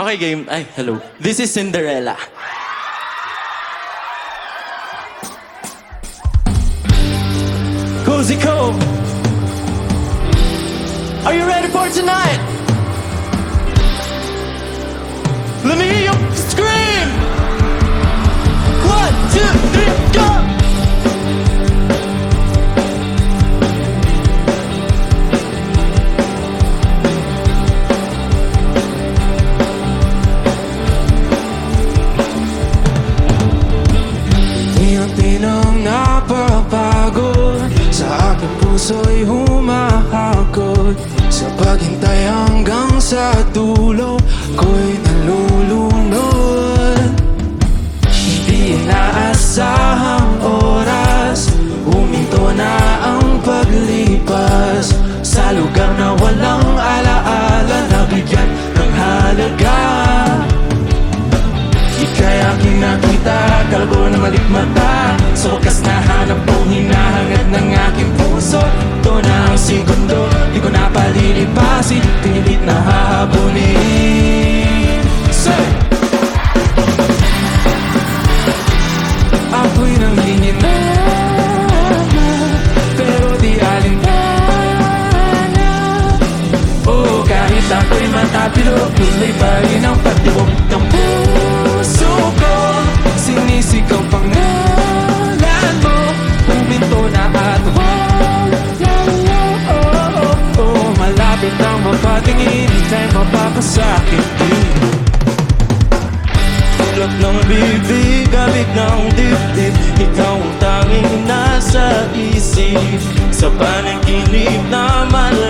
Okay, game. Ay, hello. This is Cinderella. Cozy Co. Sa paghintay hanggang sa dulo Ko'y nalulunod. Hindi inaasahang oras Huminto na ang paglipas. Sa lugar na walang alaala Nabigyan ng halaga. Ika'y aking nakita, kalbo na malikmata. Sa wakas nahanap kong hinahangad ng aking puso. Ito na ang segundo, di ko na palilipasin. Pinilit na hahabulin. Say! Ako'y nanghingin na Pero di alintana. Oo, kahit ako'y matapilo Tuloy pa rin ang pagtibok ng mapatingin Ika'y mapapasakit din. Tulak ng bibig, gamit ng dibdib Ikaw ang tanging nasa isip. Sa panaginip na malabo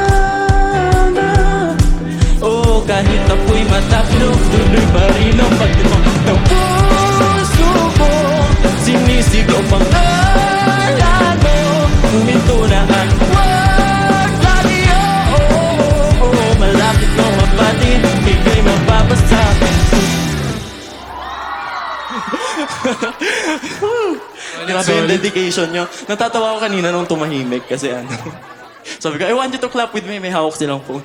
kahit ako'y mataplo Tuloy pa rin ang pagtibok ng puso ko Sinisigaw pangalan mo Huminto na ang wag Lagi, oh, oh, oh, Malapit na mapati Ika'y mapapasakin Grabe yung dedication nyo. Natatawa ko kanina nung tumahimik kasi ano. Sabi ko, I want you to clap with me. May hawak silang phone.